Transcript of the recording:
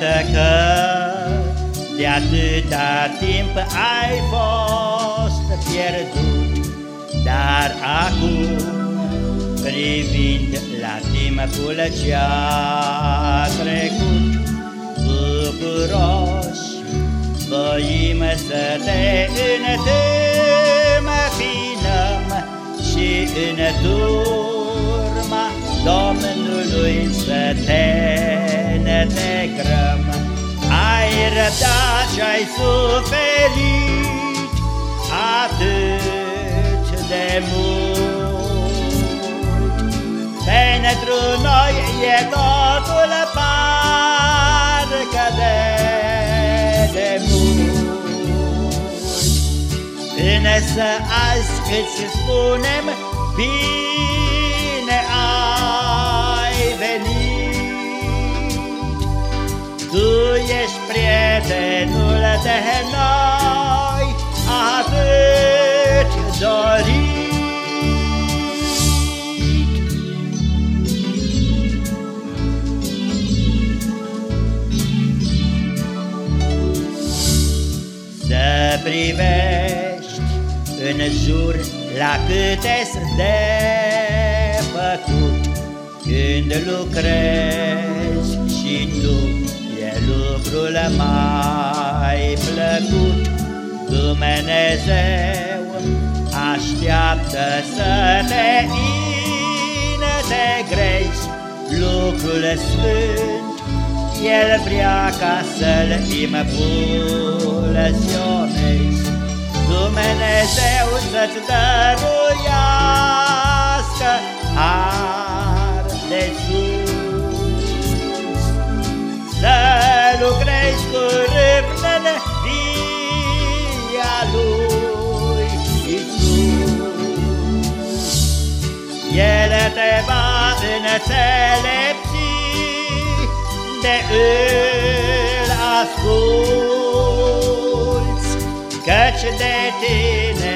Iată că de atâta timp ai fost pierdut, Dar acum, privind la timpul ce-a trecut, Bucuroși, voim să te întâmpinăm Și în turma Domnului să te integrăm. Ai răbdat și ai suferit atât de mult. Pentru noi e totul parcă de demult. Însă azi îți spunem bine ești prietenul de noi atât dorit. Să privești în jur la câte de făcut când lucrezi și tu lucrul mai plăcut. Dumnezeu așteaptă să te integrezi lucrul sfânt, El vrea ca să-l impulsionezi. Dumnezeu să-ți dăruiască El te va înțelepți de îl asculți, căci de tine